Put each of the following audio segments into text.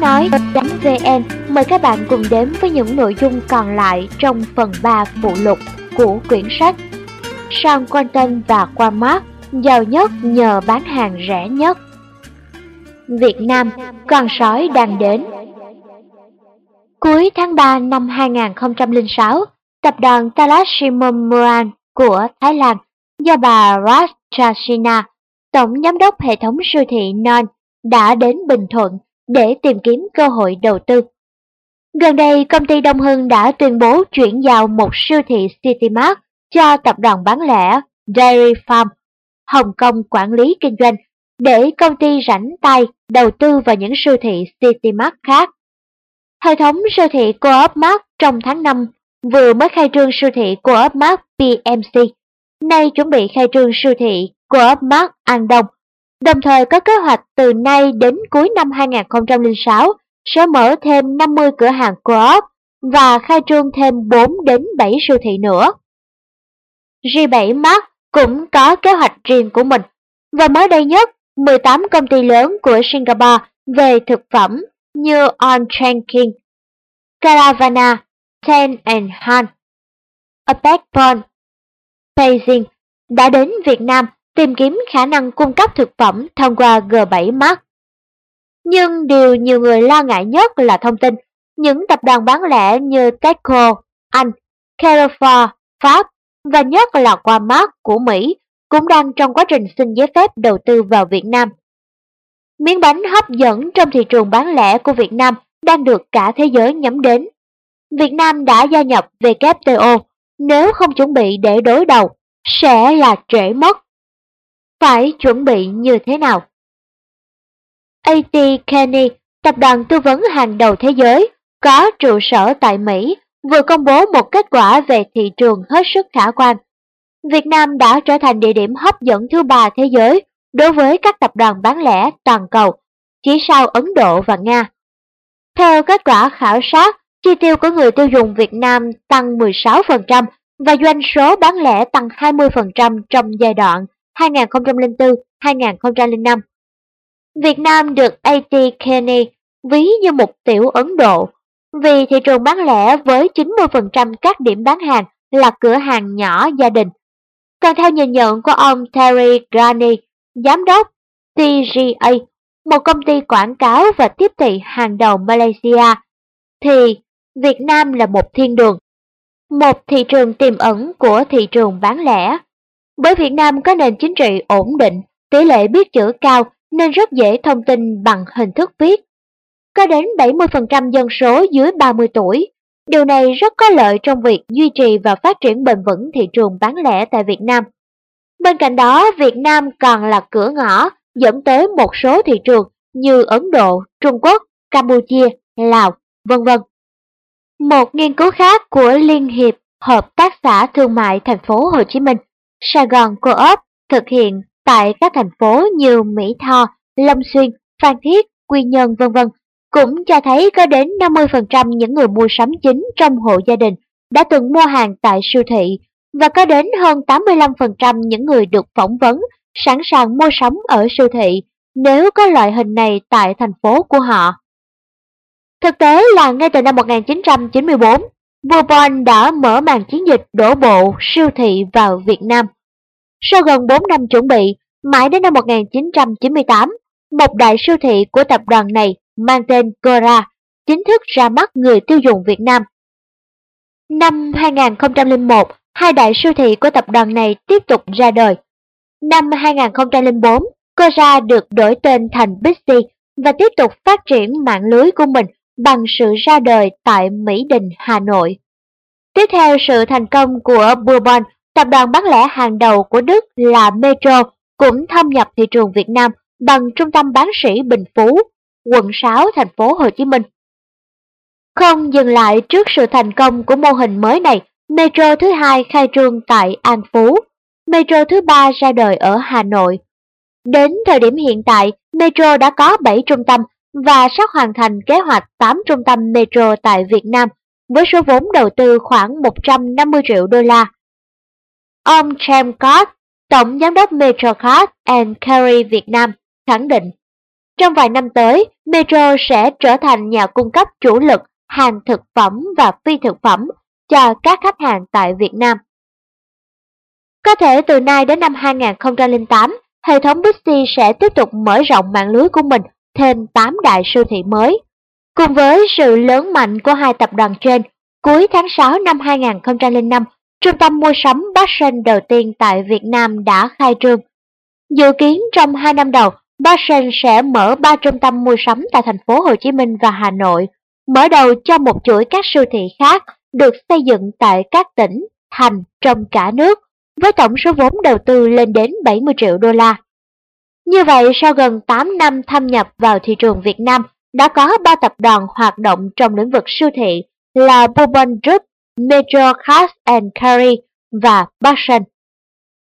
nói.vn mời các bạn cùng đến với những nội dung còn lại trong phần 3 phụ lục của quyển sách Sean Quentin và Walmart giàu nhất nhờ bán hàng rẻ nhất. Việt Nam, con sói đang đến. Cuối tháng 3 năm 2006, tập đoàn Talassimum Muran của Thái Lan do bà Rajashina, tổng giám đốc hệ thống siêu thị Non, đã đến Bình Thuận để tìm kiếm cơ hội đầu tư. Gần đây, công ty Đông Hưng đã tuyên bố chuyển giao một siêu thị City Mart cho tập đoàn bán lẻ Dairy Farm Hồng Kông quản lý kinh doanh để công ty rảnh tay đầu tư vào những siêu thị City Mart khác. Hệ thống siêu thị Co-op Mart trong tháng 5 vừa mới khai trương siêu thị Co-op Mart PMC, nay chuẩn bị khai trương siêu thị Co-op Mart An Đông, đồng thời có kế hoạch từ nay đến cuối năm 2006 sẽ mở thêm 50 cửa hàng Co-op và khai trương thêm 4 đến 7 siêu thị nữa. G7 Mart cũng có kế hoạch riêng của mình. Và mới đây nhất, 18 công ty lớn của Singapore về thực phẩm như On Tranking, Caravana, Ten and Han, Apec Pond, Beijing đã đến Việt Nam tìm kiếm khả năng cung cấp thực phẩm thông qua G7 mark Nhưng điều nhiều người lo ngại nhất là thông tin những tập đoàn bán lẻ như Tesco, Anh, Carrefour, Pháp và nhất là Walmart của Mỹ cũng đang trong quá trình xin giấy phép đầu tư vào Việt Nam. Miếng bánh hấp dẫn trong thị trường bán lẻ của Việt Nam đang được cả thế giới nhắm đến. Việt Nam đã gia nhập WTO, nếu không chuẩn bị để đối đầu, sẽ là trễ mất. Phải chuẩn bị như thế nào? AT Kenny, tập đoàn tư vấn hàng đầu thế giới, có trụ sở tại Mỹ vừa công bố một kết quả về thị trường hết sức khả quan. Việt Nam đã trở thành địa điểm hấp dẫn thứ ba thế giới đối với các tập đoàn bán lẻ toàn cầu, chỉ sau Ấn Độ và Nga. Theo kết quả khảo sát, chi tiêu của người tiêu dùng Việt Nam tăng 16% và doanh số bán lẻ tăng 20% trong giai đoạn 2004-2005. Việt Nam được AT Kearney ví như một tiểu Ấn Độ vì thị trường bán lẻ với 90% các điểm bán hàng là cửa hàng nhỏ gia đình. Còn theo nhìn nhận của ông Terry Grani, giám đốc TGA, một công ty quảng cáo và tiếp thị hàng đầu Malaysia, thì Việt Nam là một thiên đường, một thị trường tiềm ẩn của thị trường bán lẻ. Bởi Việt Nam có nền chính trị ổn định, tỷ lệ biết chữ cao nên rất dễ thông tin bằng hình thức viết có đến 70% dân số dưới 30 tuổi. Điều này rất có lợi trong việc duy trì và phát triển bền vững thị trường bán lẻ tại Việt Nam. Bên cạnh đó, Việt Nam còn là cửa ngõ dẫn tới một số thị trường như Ấn Độ, Trung Quốc, Campuchia, Lào, vân vân. Một nghiên cứu khác của Liên hiệp Hợp tác xã Thương mại Thành phố Hồ Chí Minh, Sài Gòn Co-op thực hiện tại các thành phố như Mỹ Tho, Long Xuyên, Phan Thiết, Quy Nhơn vân vân cũng cho thấy có đến 50% những người mua sắm chính trong hộ gia đình đã từng mua hàng tại siêu thị và có đến hơn 85% những người được phỏng vấn sẵn sàng mua sắm ở siêu thị nếu có loại hình này tại thành phố của họ. Thực tế là ngay từ năm 1994, Bourbon đã mở màn chiến dịch đổ bộ siêu thị vào Việt Nam. Sau gần 4 năm chuẩn bị, mãi đến năm 1998, một đại siêu thị của tập đoàn này mang tên Cora chính thức ra mắt người tiêu dùng Việt Nam. Năm 2001, hai đại siêu thị của tập đoàn này tiếp tục ra đời. Năm 2004, Cora được đổi tên thành Bixi và tiếp tục phát triển mạng lưới của mình bằng sự ra đời tại Mỹ Đình, Hà Nội. Tiếp theo sự thành công của Bourbon, tập đoàn bán lẻ hàng đầu của Đức là Metro cũng thâm nhập thị trường Việt Nam bằng trung tâm bán sỉ Bình Phú quận 6 thành phố Hồ Chí Minh. Không dừng lại trước sự thành công của mô hình mới này, Metro thứ hai khai trương tại An Phú, Metro thứ ba ra đời ở Hà Nội. Đến thời điểm hiện tại, Metro đã có 7 trung tâm và sắp hoàn thành kế hoạch 8 trung tâm metro tại Việt Nam với số vốn đầu tư khoảng 150 triệu đô la. Ông James Cott, Tổng Giám đốc Metrocard and Carry Việt Nam, khẳng định trong vài năm tới, Metro sẽ trở thành nhà cung cấp chủ lực hàng thực phẩm và phi thực phẩm cho các khách hàng tại Việt Nam. Có thể từ nay đến năm 2008, hệ thống Bixi sẽ tiếp tục mở rộng mạng lưới của mình thêm 8 đại siêu thị mới. Cùng với sự lớn mạnh của hai tập đoàn trên, cuối tháng 6 năm 2005, trung tâm mua sắm Boston đầu tiên tại Việt Nam đã khai trương. Dự kiến trong 2 năm đầu, Boston sẽ mở 3 trung tâm mua sắm tại thành phố Hồ Chí Minh và Hà Nội, mở đầu cho một chuỗi các siêu thị khác được xây dựng tại các tỉnh, thành trong cả nước, với tổng số vốn đầu tư lên đến 70 triệu đô la. Như vậy, sau gần 8 năm thâm nhập vào thị trường Việt Nam, đã có 3 tập đoàn hoạt động trong lĩnh vực siêu thị là Bourbon Group, Metro Cash and Carry và Boston.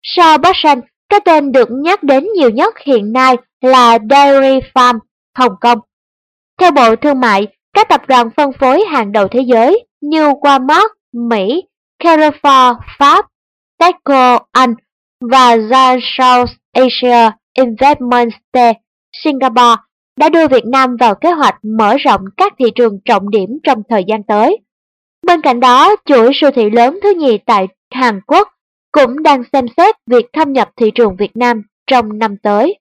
Sau Boston, cái tên được nhắc đến nhiều nhất hiện nay là Dairy Farm, Hồng Kông. Theo Bộ Thương mại, các tập đoàn phân phối hàng đầu thế giới như Walmart, Mỹ, Carrefour, Pháp, Tesco, Anh và Zara South Asia Investment Singapore đã đưa Việt Nam vào kế hoạch mở rộng các thị trường trọng điểm trong thời gian tới. Bên cạnh đó, chuỗi siêu thị lớn thứ nhì tại Hàn Quốc cũng đang xem xét việc thâm nhập thị trường Việt Nam trong năm tới.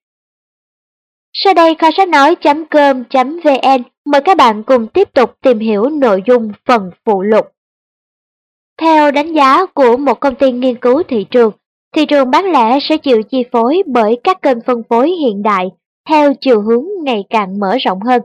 Sau đây kho sách nói.com.vn mời các bạn cùng tiếp tục tìm hiểu nội dung phần phụ lục. Theo đánh giá của một công ty nghiên cứu thị trường, thị trường bán lẻ sẽ chịu chi phối bởi các kênh phân phối hiện đại theo chiều hướng ngày càng mở rộng hơn.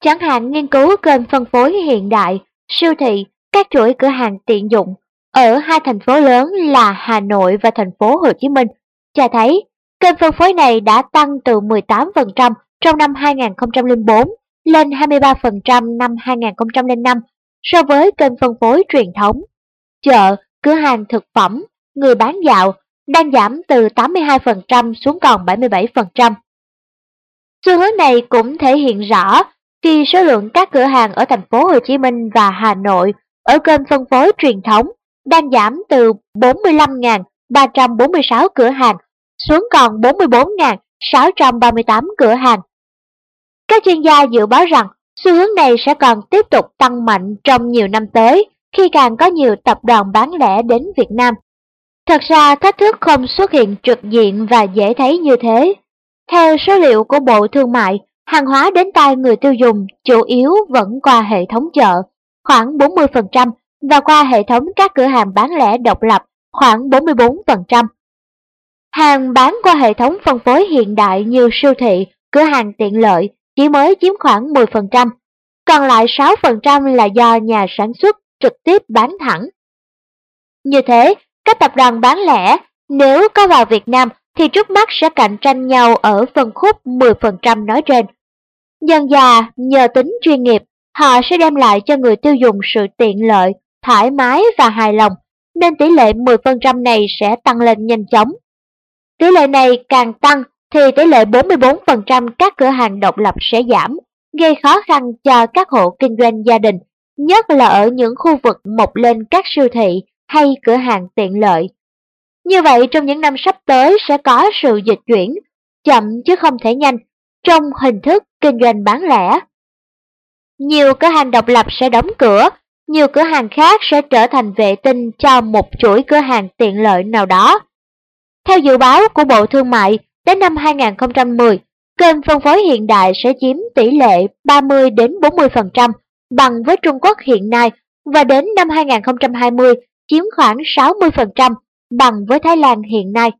Chẳng hạn nghiên cứu kênh phân phối hiện đại, siêu thị, các chuỗi cửa hàng tiện dụng ở hai thành phố lớn là Hà Nội và thành phố Hồ Chí Minh cho thấy kênh phân phối này đã tăng từ 18% trong năm 2004 lên 23% năm 2005 so với kênh phân phối truyền thống. Chợ, cửa hàng thực phẩm, người bán dạo đang giảm từ 82% xuống còn 77%. Xu hướng này cũng thể hiện rõ khi số lượng các cửa hàng ở thành phố Hồ Chí Minh và Hà Nội ở kênh phân phối truyền thống đang giảm từ 45.346 cửa hàng xuống còn 44.638 cửa hàng. Các chuyên gia dự báo rằng xu hướng này sẽ còn tiếp tục tăng mạnh trong nhiều năm tới khi càng có nhiều tập đoàn bán lẻ đến Việt Nam. Thật ra thách thức không xuất hiện trực diện và dễ thấy như thế. Theo số liệu của Bộ Thương mại, hàng hóa đến tay người tiêu dùng chủ yếu vẫn qua hệ thống chợ, khoảng 40%, và qua hệ thống các cửa hàng bán lẻ độc lập, khoảng 44%. Hàng bán qua hệ thống phân phối hiện đại như siêu thị, cửa hàng tiện lợi chỉ mới chiếm khoảng 10%, còn lại 6% là do nhà sản xuất trực tiếp bán thẳng. Như thế, các tập đoàn bán lẻ nếu có vào Việt Nam thì trước mắt sẽ cạnh tranh nhau ở phân khúc 10% nói trên. Dần già, nhờ tính chuyên nghiệp, họ sẽ đem lại cho người tiêu dùng sự tiện lợi, thoải mái và hài lòng, nên tỷ lệ 10% này sẽ tăng lên nhanh chóng. Tỷ lệ này càng tăng thì tỷ lệ 44% các cửa hàng độc lập sẽ giảm, gây khó khăn cho các hộ kinh doanh gia đình, nhất là ở những khu vực mọc lên các siêu thị hay cửa hàng tiện lợi. Như vậy trong những năm sắp tới sẽ có sự dịch chuyển, chậm chứ không thể nhanh, trong hình thức kinh doanh bán lẻ. Nhiều cửa hàng độc lập sẽ đóng cửa, nhiều cửa hàng khác sẽ trở thành vệ tinh cho một chuỗi cửa hàng tiện lợi nào đó. Theo dự báo của Bộ Thương mại, đến năm 2010, kênh phân phối hiện đại sẽ chiếm tỷ lệ 30 đến 40% bằng với Trung Quốc hiện nay và đến năm 2020 chiếm khoảng 60% bằng với Thái Lan hiện nay.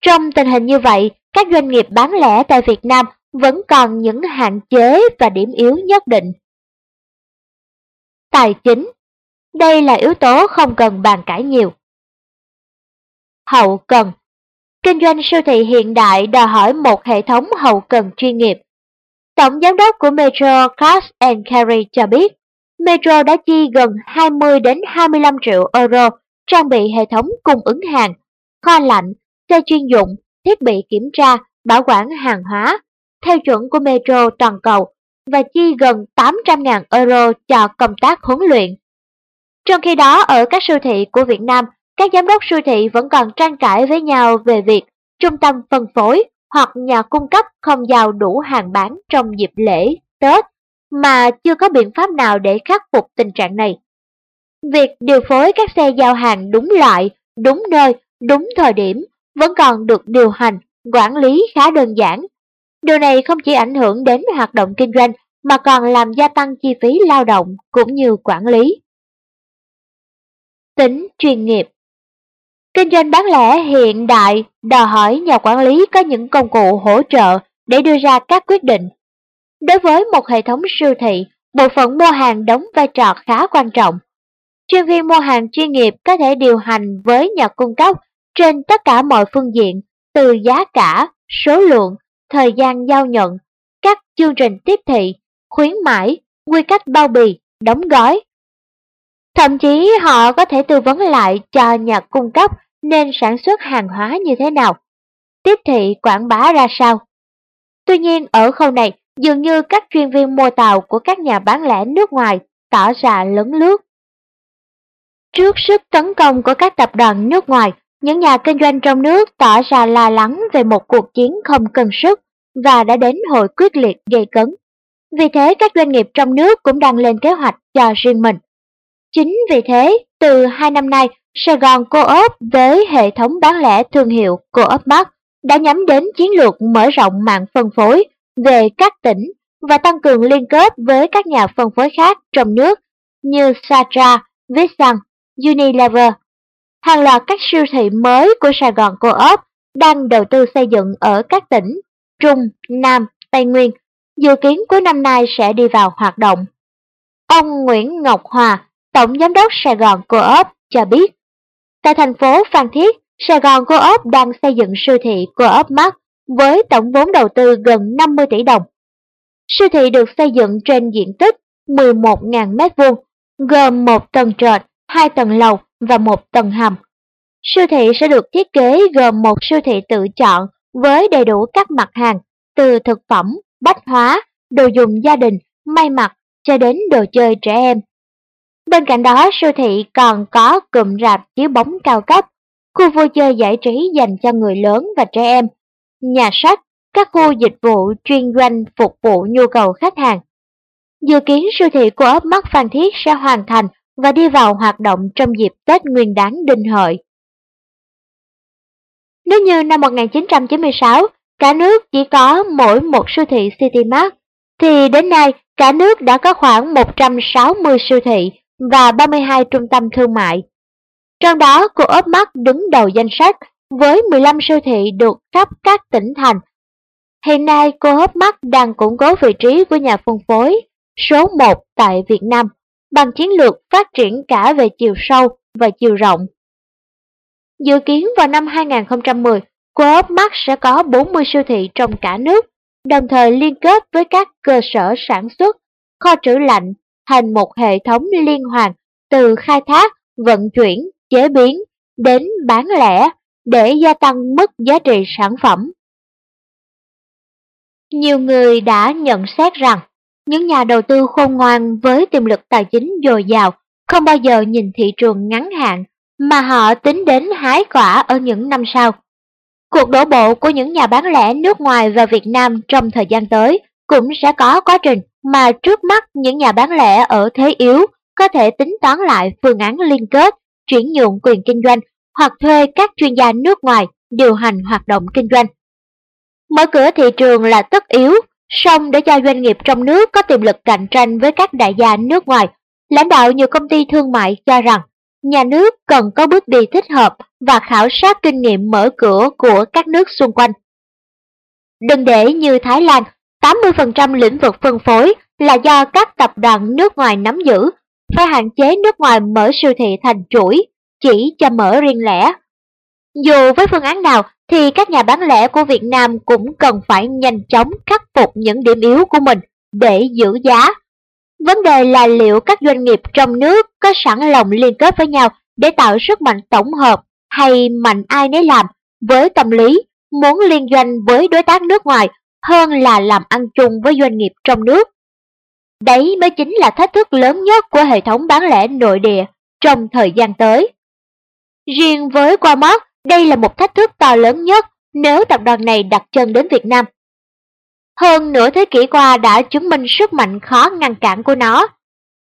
Trong tình hình như vậy, các doanh nghiệp bán lẻ tại Việt Nam vẫn còn những hạn chế và điểm yếu nhất định. Tài chính Đây là yếu tố không cần bàn cãi nhiều. Hậu cần Kinh doanh siêu thị hiện đại đòi hỏi một hệ thống hậu cần chuyên nghiệp. Tổng giám đốc của Metro Cash and Carry cho biết, Metro đã chi gần 20 đến 25 triệu euro trang bị hệ thống cung ứng hàng, kho lạnh, xe chuyên dụng, thiết bị kiểm tra, bảo quản hàng hóa, theo chuẩn của Metro toàn cầu và chi gần 800.000 euro cho công tác huấn luyện. Trong khi đó, ở các siêu thị của Việt Nam, các giám đốc siêu thị vẫn còn tranh cãi với nhau về việc trung tâm phân phối hoặc nhà cung cấp không giao đủ hàng bán trong dịp lễ, Tết mà chưa có biện pháp nào để khắc phục tình trạng này. Việc điều phối các xe giao hàng đúng loại, đúng nơi, đúng thời điểm vẫn còn được điều hành, quản lý khá đơn giản. Điều này không chỉ ảnh hưởng đến hoạt động kinh doanh mà còn làm gia tăng chi phí lao động cũng như quản lý. Tính chuyên nghiệp Kinh doanh bán lẻ hiện đại đòi hỏi nhà quản lý có những công cụ hỗ trợ để đưa ra các quyết định. Đối với một hệ thống siêu thị, bộ phận mua hàng đóng vai trò khá quan trọng. Chuyên viên mua hàng chuyên nghiệp có thể điều hành với nhà cung cấp trên tất cả mọi phương diện, từ giá cả, số lượng, thời gian giao nhận, các chương trình tiếp thị, khuyến mãi, quy cách bao bì, đóng gói. Thậm chí họ có thể tư vấn lại cho nhà cung cấp nên sản xuất hàng hóa như thế nào, tiếp thị quảng bá ra sao. Tuy nhiên ở khâu này, dường như các chuyên viên mua tàu của các nhà bán lẻ nước ngoài tỏ ra lấn lướt. Trước sức tấn công của các tập đoàn nước ngoài, những nhà kinh doanh trong nước tỏ ra lo lắng về một cuộc chiến không cân sức và đã đến hồi quyết liệt gây cấn. Vì thế các doanh nghiệp trong nước cũng đang lên kế hoạch cho riêng mình. Chính vì thế, từ hai năm nay, Sài Gòn Co-op với hệ thống bán lẻ thương hiệu Co-op bắc đã nhắm đến chiến lược mở rộng mạng phân phối về các tỉnh và tăng cường liên kết với các nhà phân phối khác trong nước như Satra, Vietsan, Unilever. Hàng loạt các siêu thị mới của Sài Gòn Co-op đang đầu tư xây dựng ở các tỉnh Trung, Nam, Tây Nguyên, dự kiến cuối năm nay sẽ đi vào hoạt động. Ông Nguyễn Ngọc Hòa, Tổng Giám đốc Sài Gòn Co-op cho biết, tại thành phố Phan Thiết, Sài Gòn Co-op đang xây dựng siêu thị Co-op Mart với tổng vốn đầu tư gần 50 tỷ đồng. Siêu thị được xây dựng trên diện tích 11.000 m2, gồm một tầng trệt, hai tầng lầu và một tầng hầm. Siêu thị sẽ được thiết kế gồm một siêu thị tự chọn với đầy đủ các mặt hàng từ thực phẩm, bách hóa, đồ dùng gia đình, may mặc cho đến đồ chơi trẻ em. Bên cạnh đó, siêu thị còn có cụm rạp chiếu bóng cao cấp, khu vui chơi giải trí dành cho người lớn và trẻ em, nhà sách, các khu dịch vụ chuyên doanh phục vụ nhu cầu khách hàng. Dự kiến siêu thị của ấp Mắt Phan Thiết sẽ hoàn thành và đi vào hoạt động trong dịp Tết Nguyên đán Đinh Hợi. Nếu như năm 1996, cả nước chỉ có mỗi một siêu thị Citymart, thì đến nay cả nước đã có khoảng 160 siêu thị và 32 trung tâm thương mại. Trong đó, cô ốp mắt đứng đầu danh sách với 15 siêu thị được khắp các tỉnh thành. Hiện nay, cô ốp mắt đang củng cố vị trí của nhà phân phối số 1 tại Việt Nam bằng chiến lược phát triển cả về chiều sâu và chiều rộng. Dự kiến vào năm 2010, Co-op Mắt sẽ có 40 siêu thị trong cả nước, đồng thời liên kết với các cơ sở sản xuất, kho trữ lạnh thành một hệ thống liên hoàn từ khai thác, vận chuyển, chế biến đến bán lẻ để gia tăng mức giá trị sản phẩm. Nhiều người đã nhận xét rằng những nhà đầu tư khôn ngoan với tiềm lực tài chính dồi dào không bao giờ nhìn thị trường ngắn hạn mà họ tính đến hái quả ở những năm sau. Cuộc đổ bộ của những nhà bán lẻ nước ngoài và Việt Nam trong thời gian tới cũng sẽ có quá trình mà trước mắt những nhà bán lẻ ở thế yếu có thể tính toán lại phương án liên kết, chuyển nhượng quyền kinh doanh hoặc thuê các chuyên gia nước ngoài điều hành hoạt động kinh doanh. Mở cửa thị trường là tất yếu, song để cho doanh nghiệp trong nước có tiềm lực cạnh tranh với các đại gia nước ngoài, lãnh đạo nhiều công ty thương mại cho rằng nhà nước cần có bước đi thích hợp và khảo sát kinh nghiệm mở cửa của các nước xung quanh. Đừng để như Thái Lan, 80% lĩnh vực phân phối là do các tập đoàn nước ngoài nắm giữ, phải hạn chế nước ngoài mở siêu thị thành chuỗi, chỉ cho mở riêng lẻ. Dù với phương án nào, thì các nhà bán lẻ của Việt Nam cũng cần phải nhanh chóng khắc phục những điểm yếu của mình để giữ giá. Vấn đề là liệu các doanh nghiệp trong nước có sẵn lòng liên kết với nhau để tạo sức mạnh tổng hợp hay mạnh ai nấy làm với tâm lý, muốn liên doanh với đối tác nước ngoài hơn là làm ăn chung với doanh nghiệp trong nước. Đấy mới chính là thách thức lớn nhất của hệ thống bán lẻ nội địa trong thời gian tới. Riêng với Walmart, đây là một thách thức to lớn nhất nếu tập đoàn này đặt chân đến Việt Nam. Hơn nửa thế kỷ qua đã chứng minh sức mạnh khó ngăn cản của nó.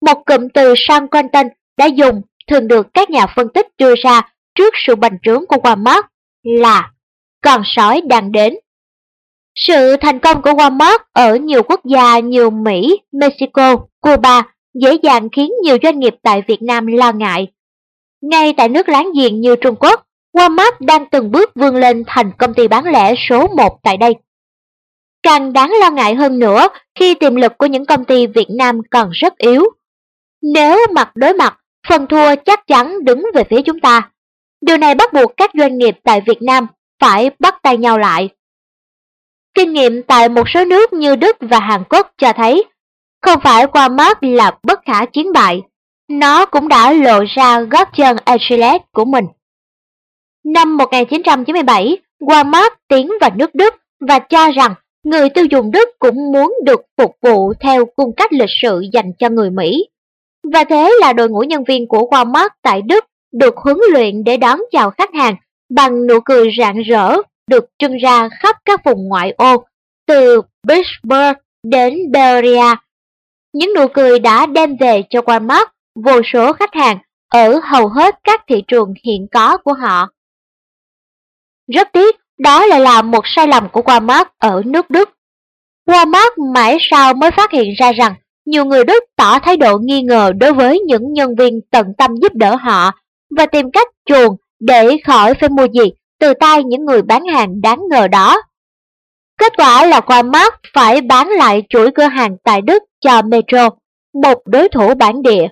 Một cụm từ San Quentin đã dùng thường được các nhà phân tích đưa ra trước sự bành trướng của Walmart là con sói đang đến. Sự thành công của Walmart ở nhiều quốc gia như Mỹ, Mexico, Cuba dễ dàng khiến nhiều doanh nghiệp tại Việt Nam lo ngại. Ngay tại nước láng giềng như Trung Quốc, Walmart đang từng bước vươn lên thành công ty bán lẻ số 1 tại đây. Càng đáng lo ngại hơn nữa khi tiềm lực của những công ty Việt Nam còn rất yếu. Nếu mặt đối mặt, phần thua chắc chắn đứng về phía chúng ta. Điều này bắt buộc các doanh nghiệp tại Việt Nam phải bắt tay nhau lại. Kinh nghiệm tại một số nước như Đức và Hàn Quốc cho thấy, không phải Walmart là bất khả chiến bại, nó cũng đã lộ ra gót chân Achilles của mình. Năm 1997, Walmart tiến vào nước Đức và cho rằng người tiêu dùng Đức cũng muốn được phục vụ theo cung cách lịch sự dành cho người Mỹ. Và thế là đội ngũ nhân viên của Walmart tại Đức được huấn luyện để đón chào khách hàng bằng nụ cười rạng rỡ được trưng ra khắp các vùng ngoại ô, từ Pittsburgh đến Beria. Những nụ cười đã đem về cho Walmart vô số khách hàng ở hầu hết các thị trường hiện có của họ. Rất tiếc, đó lại là một sai lầm của Walmart ở nước Đức. Walmart mãi sau mới phát hiện ra rằng nhiều người Đức tỏ thái độ nghi ngờ đối với những nhân viên tận tâm giúp đỡ họ và tìm cách chuồn để khỏi phải mua gì từ tay những người bán hàng đáng ngờ đó. Kết quả là Walmart phải bán lại chuỗi cửa hàng tại Đức cho Metro, một đối thủ bản địa.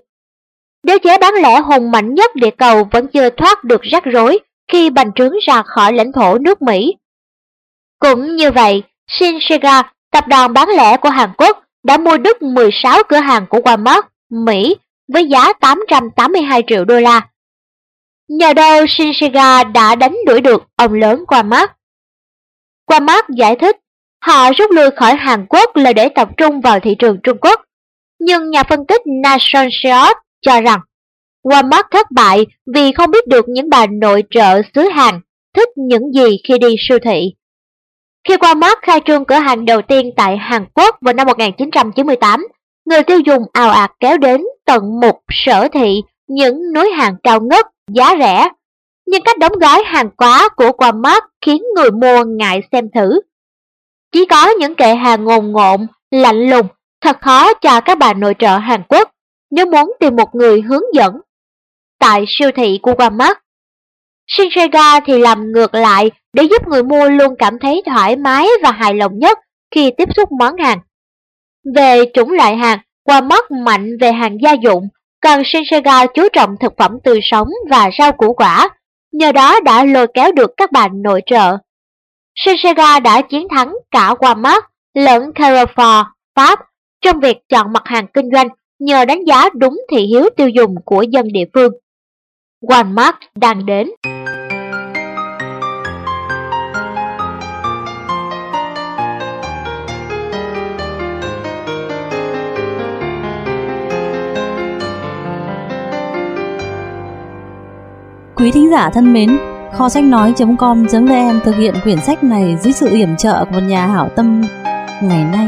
Đế chế bán lẻ hùng mạnh nhất địa cầu vẫn chưa thoát được rắc rối khi bành trướng ra khỏi lãnh thổ nước Mỹ. Cũng như vậy, Shinsegae, tập đoàn bán lẻ của Hàn Quốc, đã mua đứt 16 cửa hàng của Walmart, Mỹ với giá 882 triệu đô la. Nhờ đâu Shinsegae đã đánh đuổi được ông lớn Walmart. Walmart giải thích, họ rút lui khỏi Hàn Quốc là để tập trung vào thị trường Trung Quốc. Nhưng nhà phân tích Nation Sheot cho rằng Walmart thất bại vì không biết được những bà nội trợ xứ Hàn thích những gì khi đi siêu thị. Khi Walmart khai trương cửa hàng đầu tiên tại Hàn Quốc vào năm 1998, người tiêu dùng ào ạt kéo đến tận một sở thị những núi hàng cao ngất, giá rẻ. Nhưng cách đóng gói hàng quá của Walmart khiến người mua ngại xem thử. Chỉ có những kệ hàng ngồn ngộn, lạnh lùng, thật khó cho các bà nội trợ Hàn Quốc nếu muốn tìm một người hướng dẫn. Tại siêu thị của Walmart, Shinsegae thì làm ngược lại để giúp người mua luôn cảm thấy thoải mái và hài lòng nhất khi tiếp xúc món hàng. Về chủng loại hàng, Walmart mạnh về hàng gia dụng, còn Shinsegae chú trọng thực phẩm tươi sống và rau củ quả, nhờ đó đã lôi kéo được các bà nội trợ. Shinsegae đã chiến thắng cả Walmart lẫn Carrefour, Pháp trong việc chọn mặt hàng kinh doanh nhờ đánh giá đúng thị hiếu tiêu dùng của dân địa phương. Walmart đang đến. Quý thính giả thân mến, kho sách nói.com.vn thực hiện quyển sách này dưới sự yểm trợ của một nhà hảo tâm. Ngày nay,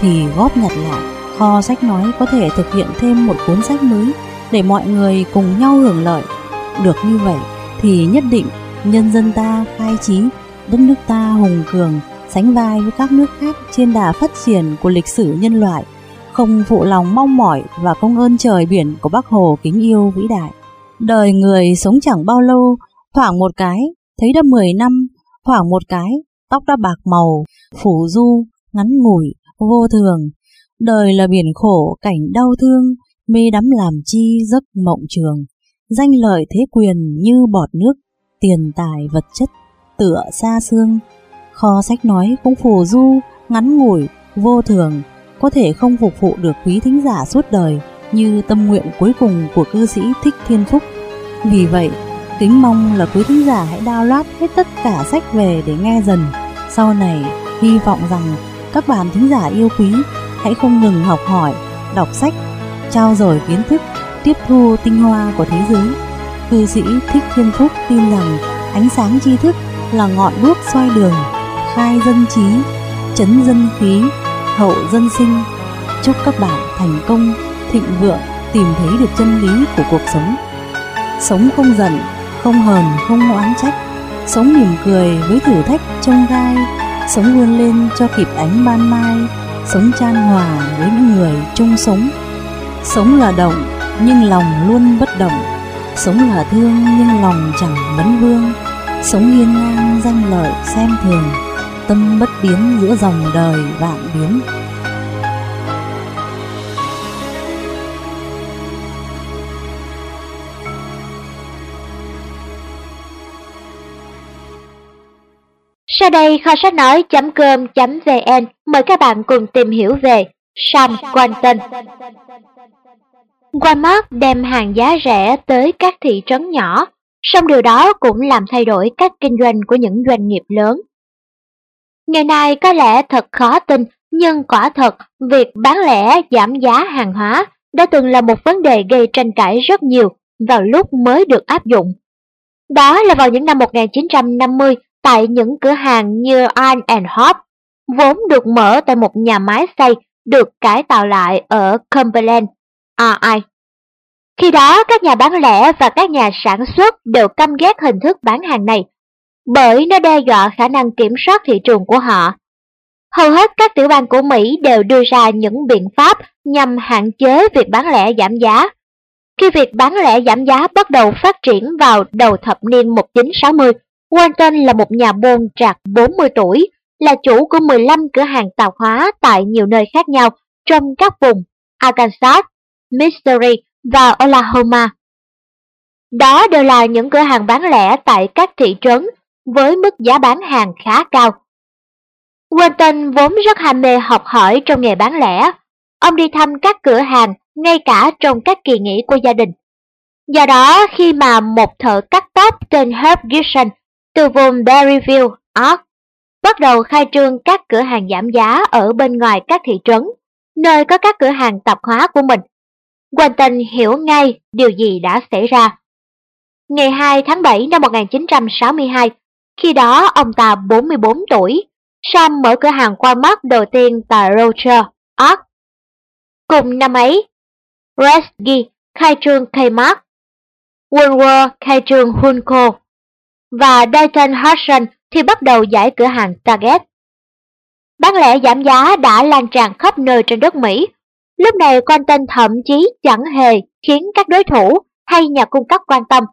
thì góp nhặt lại. Kho sách nói có thể thực hiện thêm một cuốn sách mới để mọi người cùng nhau hưởng lợi. Được như vậy thì nhất định nhân dân ta khai trí, đất nước ta hùng cường, sánh vai với các nước khác trên đà phát triển của lịch sử nhân loại, không phụ lòng mong mỏi và công ơn trời biển của Bác Hồ kính yêu vĩ đại. Đời người sống chẳng bao lâu, thoảng một cái, thấy đã 10 năm, thoảng một cái, tóc đã bạc màu, phủ du, ngắn ngủi, vô thường. Đời là biển khổ, cảnh đau thương, mê đắm làm chi giấc mộng trường. Danh lợi thế quyền như bọt nước, tiền tài vật chất, tựa xa xương. Kho sách nói cũng phù du, ngắn ngủi, vô thường, có thể không phục vụ được quý thính giả suốt đời như tâm nguyện cuối cùng của cư sĩ Thích Thiên Phúc. Vì vậy, kính mong là quý thính giả hãy download hết tất cả sách về để nghe dần. Sau này, hy vọng rằng các bạn thính giả yêu quý hãy không ngừng học hỏi, đọc sách, trao dồi kiến thức, tiếp thu tinh hoa của thế giới. Cư sĩ Thích Thiên Phúc tin rằng ánh sáng tri thức là ngọn đuốc soi đường, khai dân trí, chấn dân khí, hậu dân sinh. Chúc các bạn thành công, thịnh vượng, tìm thấy được chân lý của cuộc sống. Sống không giận, không hờn, không oán trách. Sống mỉm cười với thử thách trông gai. Sống vươn lên cho kịp ánh ban mai. Sống chan hòa với những người chung sống. Sống là động, nhưng lòng luôn bất động. Sống là thương, nhưng lòng chẳng vấn vương. Sống hiên ngang danh lợi xem thường tâm bất biến giữa dòng đời vạn biến. Sau đây kho sách nói.com.vn mời các bạn cùng tìm hiểu về Sam Quanton. Walmart đem hàng giá rẻ tới các thị trấn nhỏ, song điều đó cũng làm thay đổi các kinh doanh của những doanh nghiệp lớn. Ngày nay có lẽ thật khó tin, nhưng quả thật việc bán lẻ giảm giá hàng hóa đã từng là một vấn đề gây tranh cãi rất nhiều vào lúc mới được áp dụng. Đó là vào những năm 1950 tại những cửa hàng như Iron and Hot, vốn được mở tại một nhà máy xây được cải tạo lại ở Cumberland, RI. Khi đó, các nhà bán lẻ và các nhà sản xuất đều căm ghét hình thức bán hàng này bởi nó đe dọa khả năng kiểm soát thị trường của họ. Hầu hết các tiểu bang của Mỹ đều đưa ra những biện pháp nhằm hạn chế việc bán lẻ giảm giá. Khi việc bán lẻ giảm giá bắt đầu phát triển vào đầu thập niên 1960, Walton là một nhà buôn trạc 40 tuổi, là chủ của 15 cửa hàng tạp hóa tại nhiều nơi khác nhau trong các vùng Arkansas, Missouri và Oklahoma. Đó đều là những cửa hàng bán lẻ tại các thị trấn với mức giá bán hàng khá cao. Walton vốn rất ham mê học hỏi trong nghề bán lẻ. Ông đi thăm các cửa hàng ngay cả trong các kỳ nghỉ của gia đình. Do đó, khi mà một thợ cắt tóc tên Herb Gibson từ vùng Berryville, Ark, bắt đầu khai trương các cửa hàng giảm giá ở bên ngoài các thị trấn, nơi có các cửa hàng tạp hóa của mình. Quentin hiểu ngay điều gì đã xảy ra. Ngày 2 tháng 7 năm 1962, khi đó ông ta 44 tuổi, Sam mở cửa hàng Walmart đầu tiên tại Roger, Ark. Cùng năm ấy, Resgi khai trương Kmart, Woolworth khai trương Hunco và Dayton Hudson thì bắt đầu giải cửa hàng Target. Bán lẻ giảm giá đã lan tràn khắp nơi trên đất Mỹ. Lúc này Quanton thậm chí chẳng hề khiến các đối thủ hay nhà cung cấp quan tâm,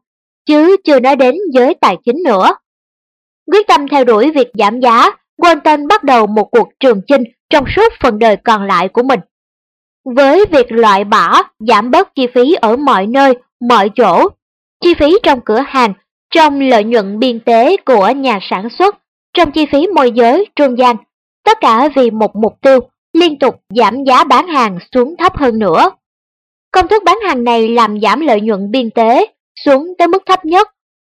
chứ chưa nói đến giới tài chính nữa. Quyết tâm theo đuổi việc giảm giá, Walton bắt đầu một cuộc trường chinh trong suốt phần đời còn lại của mình. Với việc loại bỏ, giảm bớt chi phí ở mọi nơi, mọi chỗ, chi phí trong cửa hàng, trong lợi nhuận biên tế của nhà sản xuất, trong chi phí môi giới, trung gian, tất cả vì một mục tiêu liên tục giảm giá bán hàng xuống thấp hơn nữa. Công thức bán hàng này làm giảm lợi nhuận biên tế xuống tới mức thấp nhất,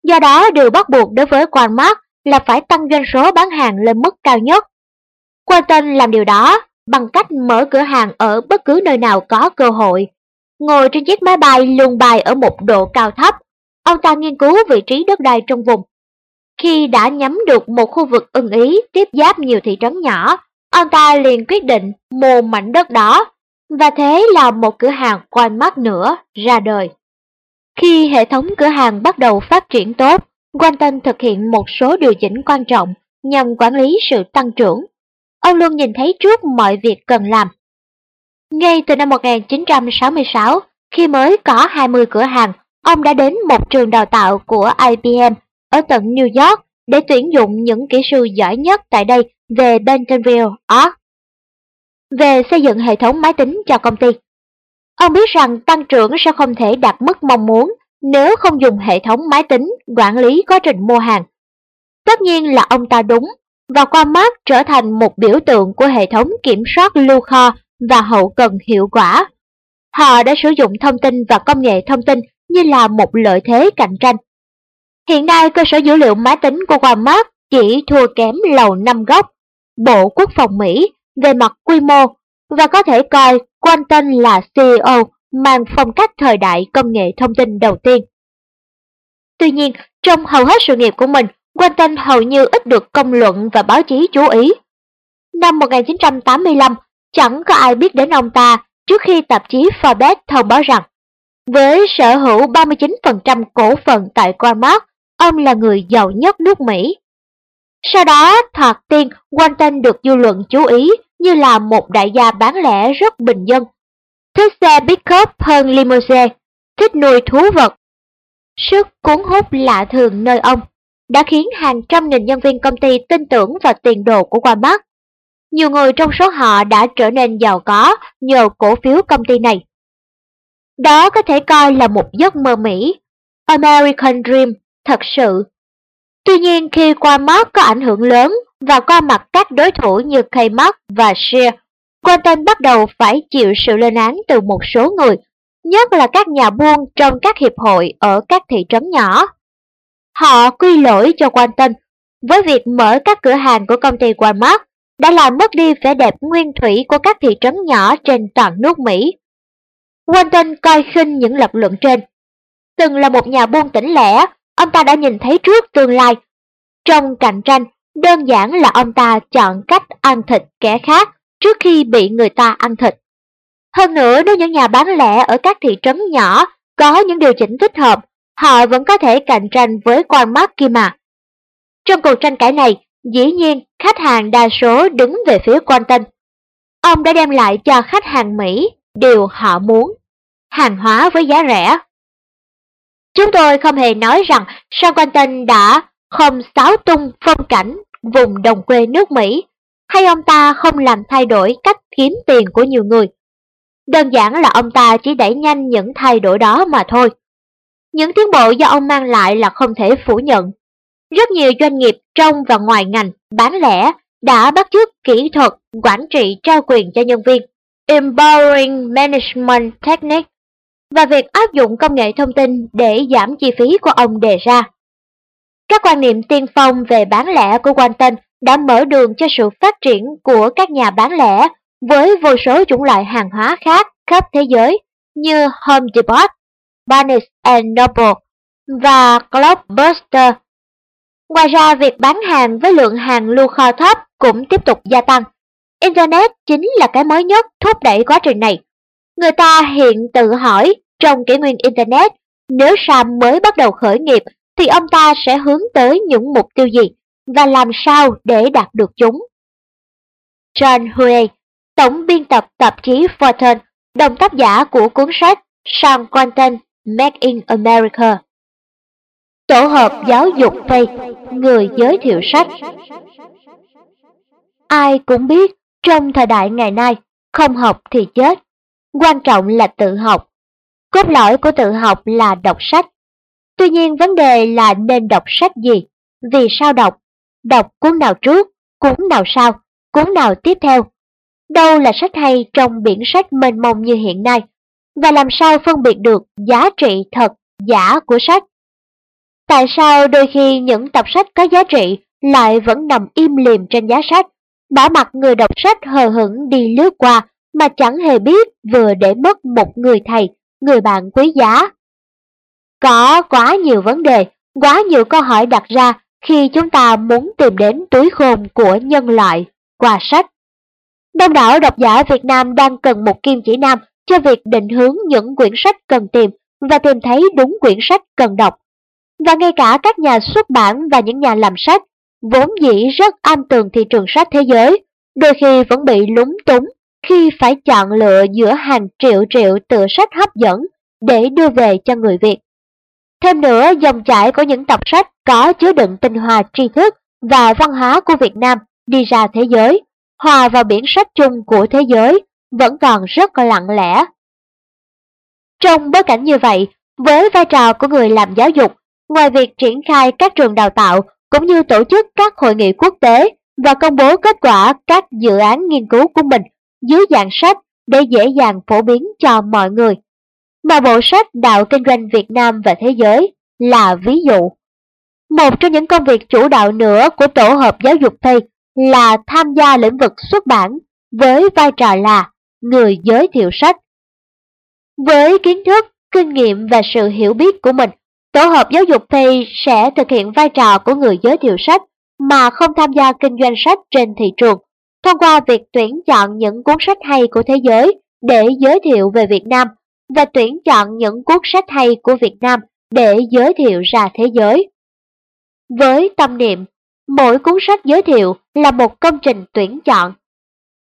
do đó điều bắt buộc đối với Walmart là phải tăng doanh số bán hàng lên mức cao nhất. Walton làm điều đó bằng cách mở cửa hàng ở bất cứ nơi nào có cơ hội. Ngồi trên chiếc máy bay luôn bay ở một độ cao thấp, ông ta nghiên cứu vị trí đất đai trong vùng. Khi đã nhắm được một khu vực ưng ý tiếp giáp nhiều thị trấn nhỏ, ông ta liền quyết định mua mảnh đất đó, và thế là một cửa hàng quanh mắt nữa ra đời. Khi hệ thống cửa hàng bắt đầu phát triển tốt, Quanton thực hiện một số điều chỉnh quan trọng nhằm quản lý sự tăng trưởng. Ông luôn nhìn thấy trước mọi việc cần làm. Ngay từ năm 1966, khi mới có 20 cửa hàng, ông đã đến một trường đào tạo của IBM ở tận New York để tuyển dụng những kỹ sư giỏi nhất tại đây về Bentonville, Ark. về xây dựng hệ thống máy tính cho công ty. Ông biết rằng tăng trưởng sẽ không thể đạt mức mong muốn nếu không dùng hệ thống máy tính quản lý quá trình mua hàng. Tất nhiên là ông ta đúng, và qua mắt trở thành một biểu tượng của hệ thống kiểm soát lưu kho và hậu cần hiệu quả. Họ đã sử dụng thông tin và công nghệ thông tin như là một lợi thế cạnh tranh. Hiện nay cơ sở dữ liệu máy tính của Walmart chỉ thua kém lầu năm góc, Bộ Quốc phòng Mỹ về mặt quy mô và có thể coi Quanton là CEO mang phong cách thời đại công nghệ thông tin đầu tiên. Tuy nhiên, trong hầu hết sự nghiệp của mình, Quanton hầu như ít được công luận và báo chí chú ý. Năm 1985, chẳng có ai biết đến ông ta trước khi tạp chí Forbes thông báo rằng với sở hữu 39% cổ phần tại Walmart, ông là người giàu nhất nước Mỹ. Sau đó, thoạt tiên, Walton được dư luận chú ý như là một đại gia bán lẻ rất bình dân. Thích xe pick-up hơn limousine, thích nuôi thú vật. Sức cuốn hút lạ thường nơi ông đã khiến hàng trăm nghìn nhân viên công ty tin tưởng vào tiền đồ của Walmart. Nhiều người trong số họ đã trở nên giàu có nhờ cổ phiếu công ty này. Đó có thể coi là một giấc mơ Mỹ, American Dream thật sự. Tuy nhiên khi Walmart có ảnh hưởng lớn và qua mặt các đối thủ như Kmart và Sears, Quentin bắt đầu phải chịu sự lên án từ một số người, nhất là các nhà buôn trong các hiệp hội ở các thị trấn nhỏ. Họ quy lỗi cho Quentin với việc mở các cửa hàng của công ty Walmart đã làm mất đi vẻ đẹp nguyên thủy của các thị trấn nhỏ trên toàn nước Mỹ. Walton coi khinh những lập luận trên. Từng là một nhà buôn tỉnh lẻ, ông ta đã nhìn thấy trước tương lai. Trong cạnh tranh, đơn giản là ông ta chọn cách ăn thịt kẻ khác trước khi bị người ta ăn thịt. Hơn nữa, nếu những nhà bán lẻ ở các thị trấn nhỏ có những điều chỉnh thích hợp, họ vẫn có thể cạnh tranh với quan mắt kia mà. Trong cuộc tranh cãi này, dĩ nhiên khách hàng đa số đứng về phía Quanton. Ông đã đem lại cho khách hàng Mỹ điều họ muốn, hàng hóa với giá rẻ. Chúng tôi không hề nói rằng San Quentin đã không xáo tung phong cảnh vùng đồng quê nước Mỹ, hay ông ta không làm thay đổi cách kiếm tiền của nhiều người. Đơn giản là ông ta chỉ đẩy nhanh những thay đổi đó mà thôi. Những tiến bộ do ông mang lại là không thể phủ nhận. Rất nhiều doanh nghiệp trong và ngoài ngành bán lẻ đã bắt chước kỹ thuật quản trị trao quyền cho nhân viên, Empowering Management Technique, và việc áp dụng công nghệ thông tin để giảm chi phí của ông đề ra. Các quan niệm tiên phong về bán lẻ của Walton đã mở đường cho sự phát triển của các nhà bán lẻ với vô số chủng loại hàng hóa khác khắp thế giới như Home Depot, Barnes Noble và Blockbuster. Ngoài ra, việc bán hàng với lượng hàng lưu kho thấp cũng tiếp tục gia tăng. Internet chính là cái mới nhất thúc đẩy quá trình này. Người ta hiện tự hỏi trong kỷ nguyên Internet, nếu Sam mới bắt đầu khởi nghiệp thì ông ta sẽ hướng tới những mục tiêu gì và làm sao để đạt được chúng. John Huey, tổng biên tập tạp chí Fortune, đồng tác giả của cuốn sách Sean Quentin Made in America. Tổ hợp giáo dục Tây, người giới thiệu sách. Ai cũng biết, trong thời đại ngày nay, không học thì chết. Quan trọng là tự học. Cốt lõi của tự học là đọc sách. Tuy nhiên vấn đề là nên đọc sách gì, vì sao đọc, đọc cuốn nào trước, cuốn nào sau, cuốn nào tiếp theo. Đâu là sách hay trong biển sách mênh mông như hiện nay, và làm sao phân biệt được giá trị thật, giả của sách. Tại sao đôi khi những tập sách có giá trị lại vẫn nằm im lìm trên giá sách, bỏ mặt người đọc sách hờ hững đi lướt qua mà chẳng hề biết vừa để mất một người thầy, người bạn quý giá. Có quá nhiều vấn đề, quá nhiều câu hỏi đặt ra khi chúng ta muốn tìm đến túi khôn của nhân loại qua sách. Đông đảo độc giả Việt Nam đang cần một kim chỉ nam cho việc định hướng những quyển sách cần tìm và tìm thấy đúng quyển sách cần đọc. Và ngay cả các nhà xuất bản và những nhà làm sách, vốn dĩ rất am tường thị trường sách thế giới, đôi khi vẫn bị lúng túng khi phải chọn lựa giữa hàng triệu triệu tựa sách hấp dẫn để đưa về cho người Việt. Thêm nữa, dòng chảy của những tập sách có chứa đựng tinh hoa tri thức và văn hóa của Việt Nam đi ra thế giới, hòa vào biển sách chung của thế giới vẫn còn rất lặng lẽ. Trong bối cảnh như vậy, với vai trò của người làm giáo dục, ngoài việc triển khai các trường đào tạo cũng như tổ chức các hội nghị quốc tế và công bố kết quả các dự án nghiên cứu của mình dưới dạng sách để dễ dàng phổ biến cho mọi người. Mà bộ sách Đạo Kinh doanh Việt Nam và Thế giới là ví dụ. Một trong những công việc chủ đạo nữa của tổ hợp giáo dục Tây là tham gia lĩnh vực xuất bản với vai trò là người giới thiệu sách. Với kiến thức, kinh nghiệm và sự hiểu biết của mình, tổ hợp giáo dục Tây sẽ thực hiện vai trò của người giới thiệu sách mà không tham gia kinh doanh sách trên thị trường, thông qua việc tuyển chọn những cuốn sách hay của thế giới để giới thiệu về Việt Nam và tuyển chọn những cuốn sách hay của Việt Nam để giới thiệu ra thế giới. Với tâm niệm, mỗi cuốn sách giới thiệu là một công trình tuyển chọn.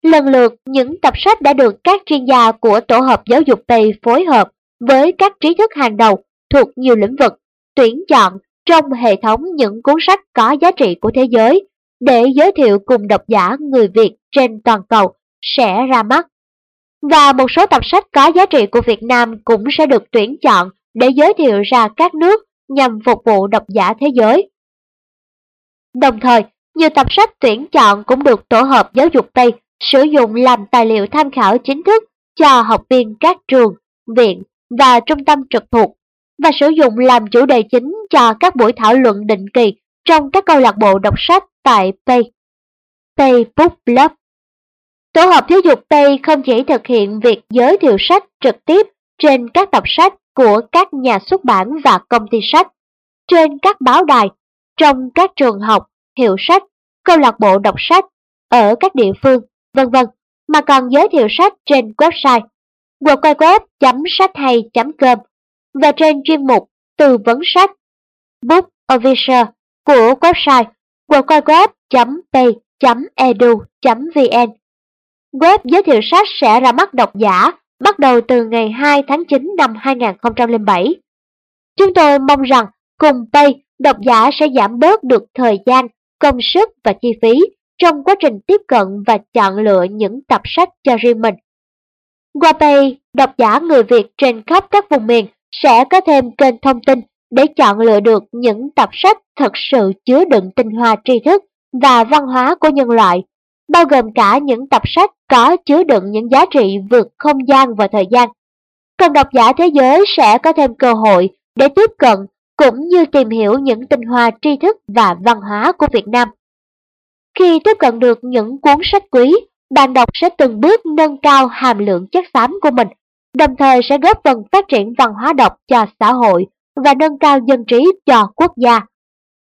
Lần lượt, những tập sách đã được các chuyên gia của tổ hợp giáo dục Tây phối hợp với các trí thức hàng đầu thuộc nhiều lĩnh vực, tuyển chọn trong hệ thống những cuốn sách có giá trị của thế giới để giới thiệu cùng độc giả người Việt trên toàn cầu sẽ ra mắt. Và một số tập sách có giá trị của Việt Nam cũng sẽ được tuyển chọn để giới thiệu ra các nước nhằm phục vụ độc giả thế giới. Đồng thời, nhiều tập sách tuyển chọn cũng được tổ hợp giáo dục Tây sử dụng làm tài liệu tham khảo chính thức cho học viên các trường, viện và trung tâm trực thuộc và sử dụng làm chủ đề chính cho các buổi thảo luận định kỳ trong các câu lạc bộ đọc sách tại Pay. Pay Book Club. Tổ hợp giáo dục Pay không chỉ thực hiện việc giới thiệu sách trực tiếp trên các tập sách của các nhà xuất bản và công ty sách, trên các báo đài, trong các trường học, hiệu sách, câu lạc bộ đọc sách, ở các địa phương, vân vân, mà còn giới thiệu sách trên website www.sách-hay.com và trên chuyên mục tư vấn sách Book Official của website www.pay.edu.vn. Web giới thiệu sách sẽ ra mắt độc giả bắt đầu từ ngày 2 tháng 9 năm 2007. Chúng tôi mong rằng cùng Pay, độc giả sẽ giảm bớt được thời gian, công sức và chi phí trong quá trình tiếp cận và chọn lựa những tập sách cho riêng mình. Qua Pay, độc giả người Việt trên khắp các vùng miền sẽ có thêm kênh thông tin để chọn lựa được những tập sách thật sự chứa đựng tinh hoa tri thức và văn hóa của nhân loại, bao gồm cả những tập sách có chứa đựng những giá trị vượt không gian và thời gian. Còn độc giả thế giới sẽ có thêm cơ hội để tiếp cận cũng như tìm hiểu những tinh hoa tri thức và văn hóa của Việt Nam. Khi tiếp cận được những cuốn sách quý, bạn đọc sẽ từng bước nâng cao hàm lượng chất xám của mình đồng thời sẽ góp phần phát triển văn hóa đọc cho xã hội và nâng cao dân trí cho quốc gia.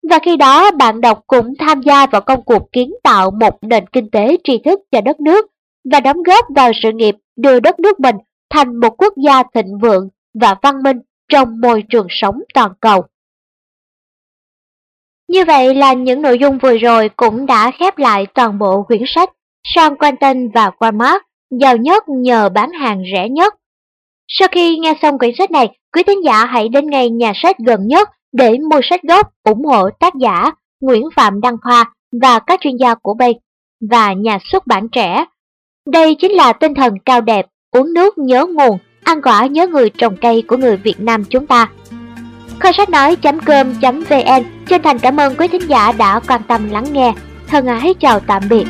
Và khi đó bạn đọc cũng tham gia vào công cuộc kiến tạo một nền kinh tế tri thức cho đất nước và đóng góp vào sự nghiệp đưa đất nước mình thành một quốc gia thịnh vượng và văn minh trong môi trường sống toàn cầu. Như vậy là những nội dung vừa rồi cũng đã khép lại toàn bộ quyển sách Sean Quentin và Walmart giàu nhất nhờ bán hàng rẻ nhất sau khi nghe xong quyển sách này, quý thính giả hãy đến ngay nhà sách gần nhất để mua sách gốc ủng hộ tác giả Nguyễn Phạm Đăng Khoa và các chuyên gia của Bay và nhà xuất bản trẻ. Đây chính là tinh thần cao đẹp, uống nước nhớ nguồn, ăn quả nhớ người trồng cây của người Việt Nam chúng ta. Kho sách nói.com.vn chân thành cảm ơn quý thính giả đã quan tâm lắng nghe. Thân ái chào tạm biệt.